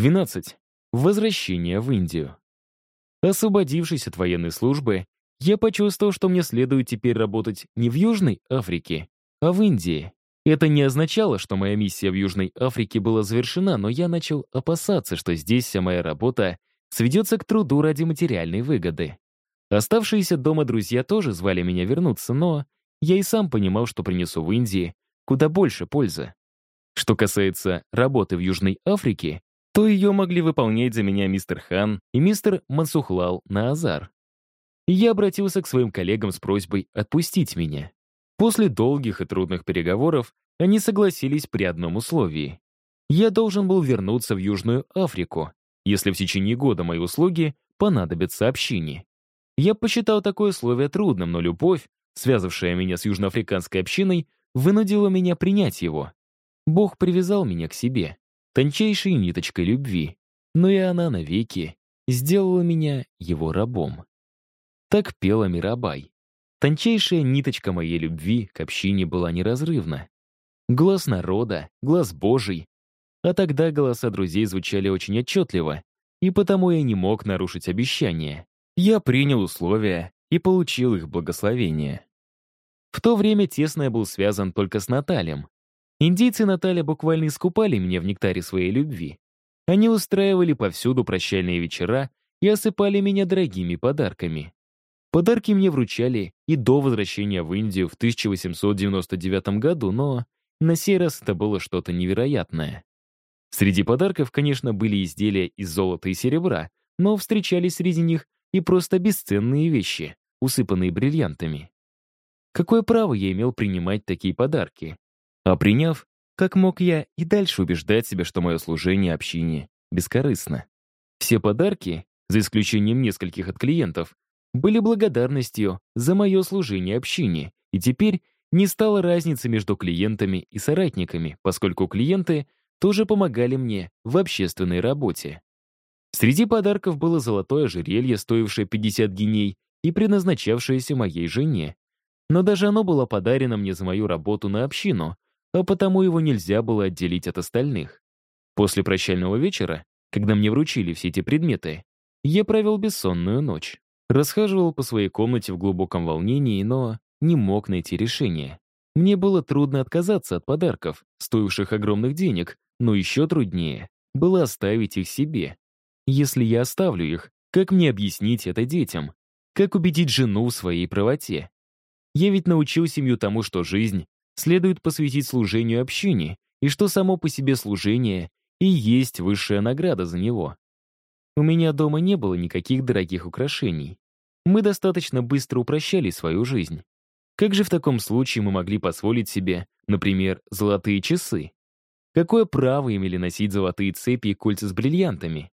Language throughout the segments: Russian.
12. Возвращение в Индию. Освободившись от военной службы, я почувствовал, что мне следует теперь работать не в Южной Африке, а в Индии. Это не означало, что моя миссия в Южной Африке была завершена, но я начал опасаться, что здесь вся моя работа сведется к труду ради материальной выгоды. Оставшиеся дома друзья тоже звали меня вернуться, но я и сам понимал, что принесу в Индии куда больше пользы. Что касается работы в Южной Африке, то ее могли выполнять за меня мистер Хан и мистер Мансухлал на Азар. Я обратился к своим коллегам с просьбой отпустить меня. После долгих и трудных переговоров они согласились при одном условии. Я должен был вернуться в Южную Африку, если в течение года мои услуги понадобятся общине. Я посчитал такое условие трудным, но любовь, связавшая меня с южноафриканской общиной, вынудила меня принять его. Бог привязал меня к себе, тончайшей ниточкой любви, но и она навеки сделала меня его рабом. Так пела Мирабай. Тончайшая ниточка моей любви к общине была неразрывна. Глаз народа, глаз Божий. А тогда голоса друзей звучали очень отчетливо, и потому я не мог нарушить обещание. Я принял условия и получил их благословение. В то время тесно я был связан только с Наталем. Индийцы Наталья буквально искупали меня в нектаре своей любви. Они устраивали повсюду прощальные вечера и осыпали меня дорогими подарками. Подарки мне вручали и до возвращения в Индию в 1899 году, но на сей раз это было что-то невероятное. Среди подарков, конечно, были изделия из золота и серебра, но встречались среди них и просто бесценные вещи, усыпанные бриллиантами. Какое право я имел принимать такие подарки? А приняв, как мог я и дальше убеждать себя, что мое служение общине бескорыстно? Все подарки, за исключением нескольких от клиентов, были благодарностью за мое служение общине, и теперь не стало разницы между клиентами и соратниками, поскольку клиенты тоже помогали мне в общественной работе. Среди подарков было золотое ожерелье, стоившее 50 гиней и предназначавшееся моей жене, но даже оно было подарено мне за мою работу на общину, а потому его нельзя было отделить от остальных. После прощального вечера, когда мне вручили все эти предметы, я провел бессонную ночь. Расхаживал по своей комнате в глубоком волнении, но не мог найти решение. Мне было трудно отказаться от подарков, стоивших огромных денег, но еще труднее было оставить их себе. Если я оставлю их, как мне объяснить это детям? Как убедить жену в своей правоте? Я ведь научил семью тому, что жизнь следует посвятить служению общине, и что само по себе служение и есть высшая награда за него. У меня дома не было никаких дорогих украшений. Мы достаточно быстро упрощали свою жизнь. Как же в таком случае мы могли позволить себе, например, золотые часы? Какое право имели носить золотые цепи и кольца с бриллиантами?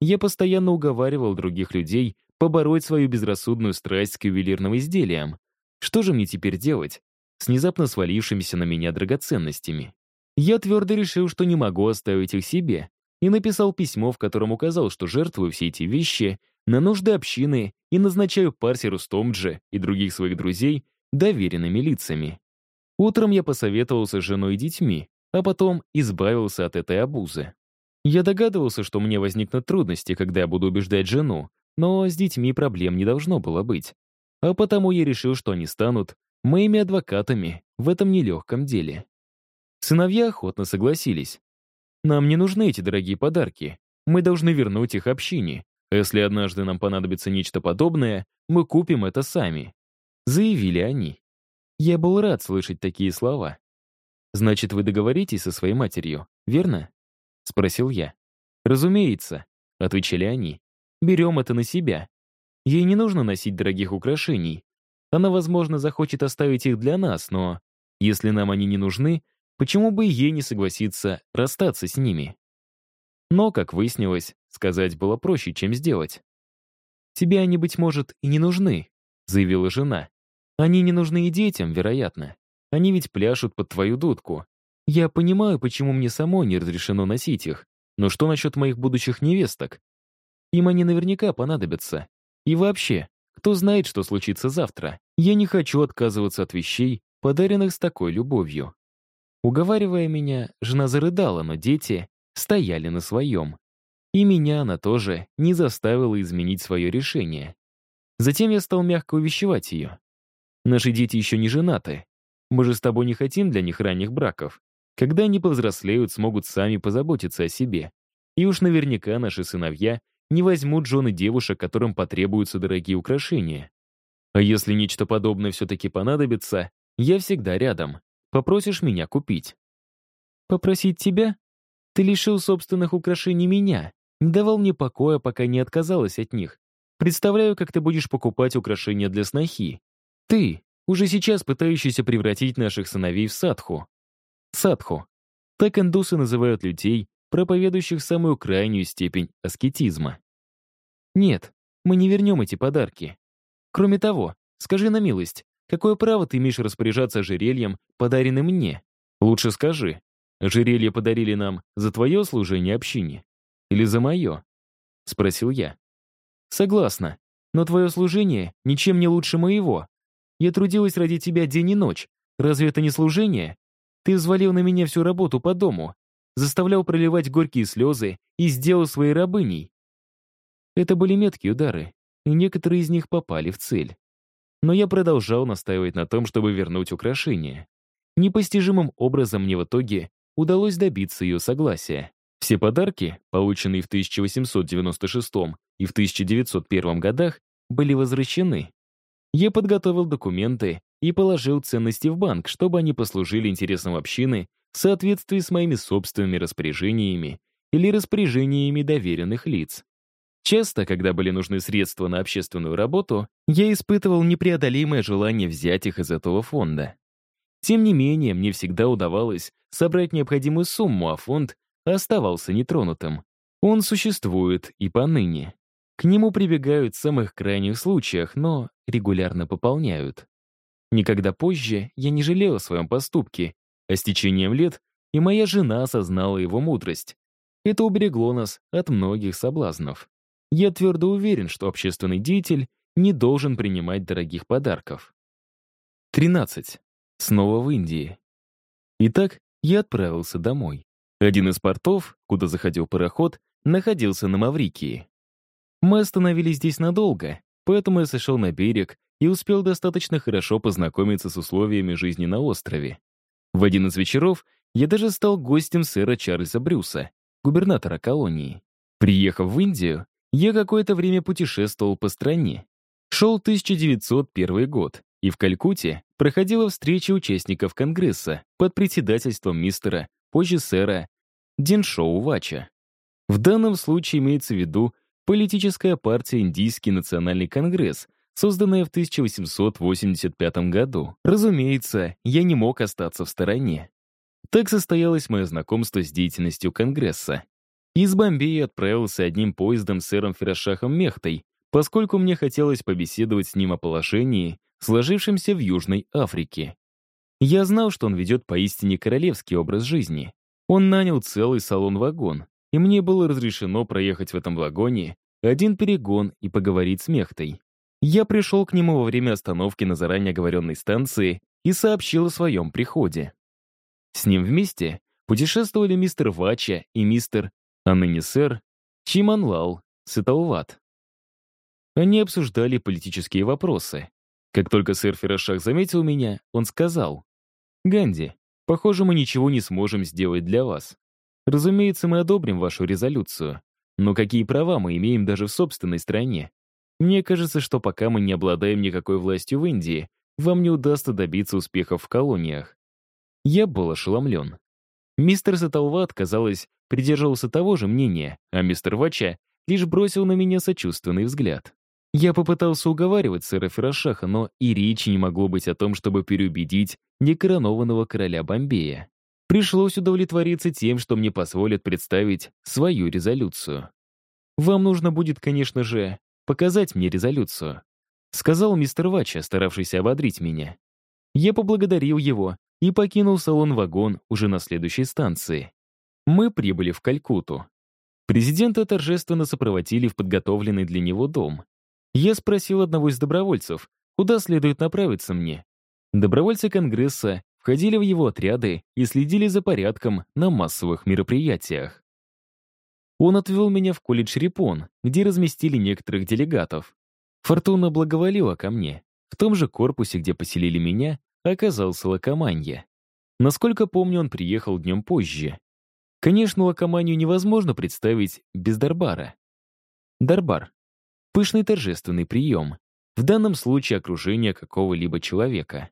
Я постоянно уговаривал других людей побороть свою безрассудную страсть к ювелирным изделиям, что же мне теперь делать с внезапно свалившимися на меня драгоценностями? Я твердо решил, что не могу оставить их себе, и написал письмо, в котором указал, что жертвую все эти вещи на нужды общины и назначаю Парсеру Стомджи и других своих друзей доверенными лицами. Утром я посоветовался с женой и детьми, а потом избавился от этой обузы. Я догадывался, что мне возникнут трудности, когда я буду убеждать жену, но с детьми проблем не должно было быть а потому я решил, что они станут моими адвокатами в этом нелегком деле. Сыновья охотно согласились. Нам не нужны эти дорогие подарки. Мы должны вернуть их общине. Если однажды нам понадобится нечто подобное, мы купим это сами. Заявили они. Я был рад слышать такие слова. «Значит, вы договоритесь со своей матерью, верно?» — спросил я. «Разумеется», — отвечали они. «Берем это на себя. Ей не нужно носить дорогих украшений. Она, возможно, захочет оставить их для нас, но если нам они не нужны, почему бы ей не согласиться расстаться с ними? Но, как выяснилось, сказать было проще, чем сделать. «Тебе они, быть может, и не нужны», — заявила жена. «Они не нужны и детям, вероятно. Они ведь пляшут под твою дудку. Я понимаю, почему мне самой не разрешено носить их, но что насчет моих будущих невесток? Им они наверняка понадобятся. И вообще, кто знает, что случится завтра? Я не хочу отказываться от вещей, подаренных с такой любовью. Уговаривая меня, жена зарыдала, но дети стояли на своем. И меня она тоже не заставила изменить свое решение. Затем я стал мягко увещевать ее. Наши дети еще не женаты. Мы же с тобой не хотим для них ранних браков. Когда они повзрослеют, смогут сами позаботиться о себе. И уж наверняка наши сыновья не возьмут жены девушек, которым потребуются дорогие украшения. А если нечто подобное все-таки понадобится, я всегда рядом. Попросишь меня купить. Попросить тебя? Ты лишил собственных украшений меня, не давал мне покоя, пока не отказалась от них. Представляю, как ты будешь покупать украшения для снохи. Ты, уже сейчас пытающийся превратить наших сыновей в садху. Садху. Так индусы называют людей, проповедующих самую крайнюю степень аскетизма. Нет, мы не вернем эти подарки. Кроме того, скажи на милость, какое право ты имеешь распоряжаться ожерельем, подаренным мне? Лучше скажи, ожерелье подарили нам за твое служение общине или за мое? Спросил я. Согласна, но твое служение ничем не лучше моего. Я трудилась ради тебя день и ночь. Разве это не служение? Ты взвалил на меня всю работу по дому, заставлял проливать горькие слезы и сделал своей рабыней. Это были меткие удары, и некоторые из них попали в цель. Но я продолжал настаивать на том, чтобы вернуть украшение. Непостижимым образом мне в итоге удалось добиться ее согласия. Все подарки, полученные в 1896 и в 1901 годах, были возвращены. Я подготовил документы и положил ценности в банк, чтобы они послужили интересам общины в соответствии с моими собственными распоряжениями или распоряжениями доверенных лиц. Часто, когда были нужны средства на общественную работу, я испытывал непреодолимое желание взять их из этого фонда. Тем не менее, мне всегда удавалось собрать необходимую сумму, а фонд оставался нетронутым. Он существует и поныне. К нему прибегают в самых крайних случаях, но регулярно пополняют. Никогда позже я не жалел о своем поступке, а с течением лет и моя жена осознала его мудрость. Это уберегло нас от многих соблазнов. Я твердо уверен, что общественный деятель не должен принимать дорогих подарков. 13. Снова в Индии. Итак, я отправился домой. Один из портов, куда заходил пароход, находился на Маврикии. Мы остановились здесь надолго, поэтому я сошел на берег и успел достаточно хорошо познакомиться с условиями жизни на острове. В один из вечеров я даже стал гостем сэра Чарльза Брюса, губернатора колонии. Приехав в Индию, я какое-то время путешествовал по стране. Шел 1901 год, и в Калькутте проходила встреча участников Конгресса под председательством мистера, позже сэра, Диншоу Вача. В данном случае имеется в виду политическая партия Индийский национальный конгресс, созданная в 1885 году. Разумеется, я не мог остаться в стороне. Так состоялось мое знакомство с деятельностью Конгресса. Из Бомбея отправился одним поездом с сэром Ферашахом Мехтой, поскольку мне хотелось побеседовать с ним о положении, сложившемся в Южной Африке. Я знал, что он ведет поистине королевский образ жизни. Он нанял целый салон-вагон, и мне было разрешено проехать в этом вагоне один перегон и поговорить с Мехтой. Я пришел к нему во время остановки на заранее оговоренной станции и сообщил о своем приходе. С ним вместе путешествовали мистер Вача и мистер, а ныне сэр, Чиманлал Сыталват. Они обсуждали политические вопросы. Как только сэр Ферашах заметил меня, он сказал, «Ганди, похоже, мы ничего не сможем сделать для вас. Разумеется, мы одобрим вашу резолюцию. Но какие права мы имеем даже в собственной стране? Мне кажется, что пока мы не обладаем никакой властью в Индии, вам не удастся добиться успехов в колониях. Я был ошеломлен. Мистер Саталват, казалось, придерживался того же мнения, а мистер Вача лишь бросил на меня сочувственный взгляд. Я попытался уговаривать сэра Ферашаха, но и речи не могло быть о том, чтобы переубедить некоронованного короля Бомбея. Пришлось удовлетвориться тем, что мне позволят представить свою резолюцию. «Вам нужно будет, конечно же, показать мне резолюцию», сказал мистер Вача, старавшийся ободрить меня. Я поблагодарил его и покинул салон-вагон уже на следующей станции. Мы прибыли в Калькутту. Президента торжественно сопроводили в подготовленный для него дом. Я спросил одного из добровольцев, куда следует направиться мне. Добровольцы Конгресса входили в его отряды и следили за порядком на массовых мероприятиях. Он отвел меня в колледж Рипон, где разместили некоторых делегатов. Фортуна благоволила ко мне. В том же корпусе, где поселили меня, оказался Лакоманья. Насколько помню, он приехал днем позже. Конечно, Лакоманию невозможно представить без Дарбара. Дарбар — пышный торжественный прием, в данном случае окружение какого-либо человека.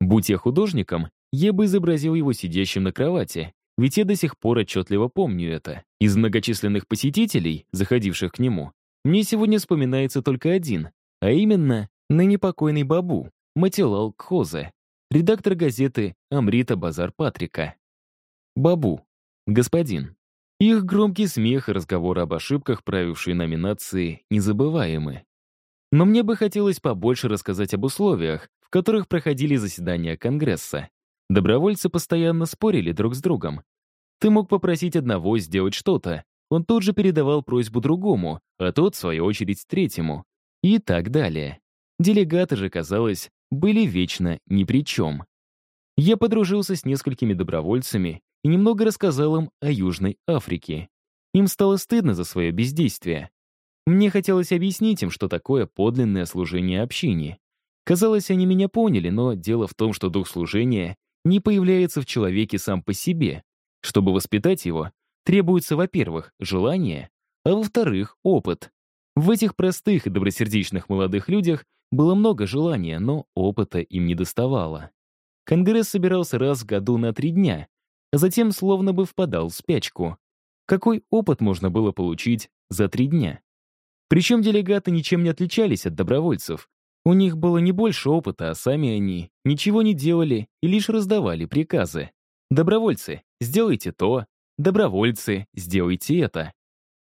Будь я художником, я бы изобразил его сидящим на кровати, ведь я до сих пор отчетливо помню это. Из многочисленных посетителей, заходивших к нему, мне сегодня вспоминается только один, а именно ныне покойный Бабу, Матилал Кхозе, редактор газеты «Амрита Базар Патрика». Бабу, господин. Их громкий смех и разговоры об ошибках, правившие номинации, незабываемы. Но мне бы хотелось побольше рассказать об условиях, в которых проходили заседания Конгресса. Добровольцы постоянно спорили друг с другом. Ты мог попросить одного сделать что-то, он тут же передавал просьбу другому, а тот, в свою очередь, третьему. И так далее. Делегаты же, казалось, были вечно ни при чем. Я подружился с несколькими добровольцами и немного рассказал им о Южной Африке. Им стало стыдно за свое бездействие. Мне хотелось объяснить им, что такое подлинное служение общине. Казалось, они меня поняли, но дело в том, что дух служения не появляется в человеке сам по себе. Чтобы воспитать его, требуется, во-первых, желание, а во-вторых, опыт. В этих простых и добросердечных молодых людях было много желания, но опыта им не доставало. Конгресс собирался раз в году на три дня, а затем словно бы впадал в спячку. Какой опыт можно было получить за три дня? Причем делегаты ничем не отличались от добровольцев. У них было не больше опыта, а сами они ничего не делали и лишь раздавали приказы. Добровольцы, сделайте то, добровольцы, сделайте это.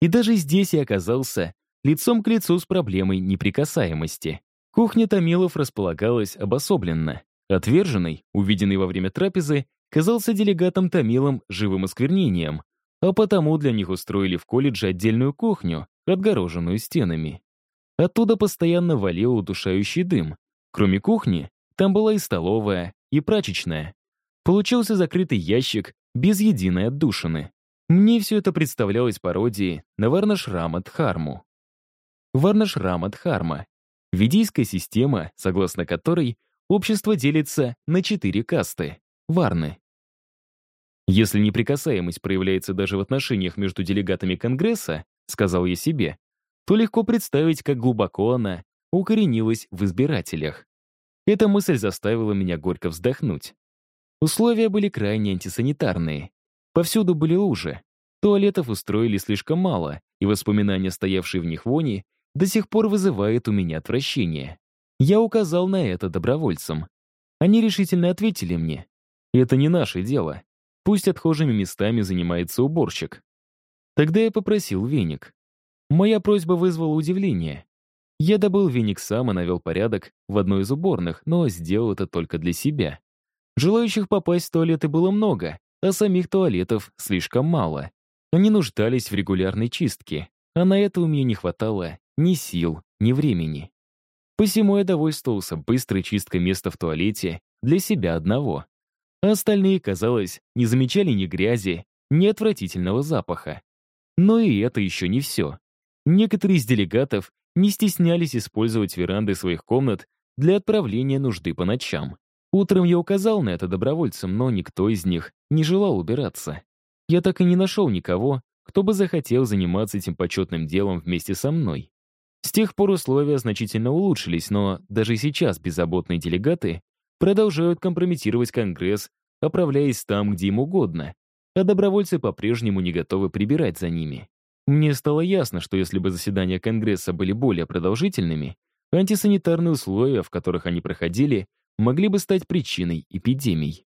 И даже здесь я оказался лицом к лицу с проблемой неприкасаемости. Кухня Томилов располагалась обособленно. Отверженный, увиденный во время трапезы, казался делегатом Томилом живым осквернением, а потому для них устроили в колледже отдельную кухню, отгороженную стенами. Оттуда постоянно валил удушающий дым. Кроме кухни, там была и столовая, и прачечная. Получился закрытый ящик без единой отдушины. Мне все это представлялось пародией на Варнашрама Дхарму. Варнашрама Дхарма — ведийская система, согласно которой общество делится на четыре касты — варны. Если неприкасаемость проявляется даже в отношениях между делегатами Конгресса, сказал я себе, то легко представить, как глубоко она укоренилась в избирателях. Эта мысль заставила меня горько вздохнуть. Условия были крайне антисанитарные. Повсюду были лужи. Туалетов устроили слишком мало, и воспоминания, стоявшие в них вони, до сих пор вызывают у меня отвращение. Я указал на это добровольцам. Они решительно ответили мне. Это не наше дело. Пусть отхожими местами занимается уборщик. Тогда я попросил веник. Моя просьба вызвала удивление. Я добыл веник сам и навел порядок в одной из уборных, но сделал это только для себя. Желающих попасть в туалеты было много, а самих туалетов слишком мало. Они нуждались в регулярной чистке, а на это у меня не хватало ни сил, ни времени. Посему я довольствовался быстрой чисткой места в туалете для себя одного. А остальные, казалось, не замечали ни грязи, ни отвратительного запаха. Но и это еще не все. Некоторые из делегатов не стеснялись использовать веранды своих комнат для отправления нужды по ночам. Утром я указал на это добровольцам, но никто из них не желал убираться. Я так и не нашел никого, кто бы захотел заниматься этим почетным делом вместе со мной. С тех пор условия значительно улучшились, но даже сейчас беззаботные делегаты продолжают компрометировать Конгресс, оправляясь там, где им угодно, а добровольцы по-прежнему не готовы прибирать за ними. Мне стало ясно, что если бы заседания Конгресса были более продолжительными, антисанитарные условия, в которых они проходили, могли бы стать причиной эпидемий.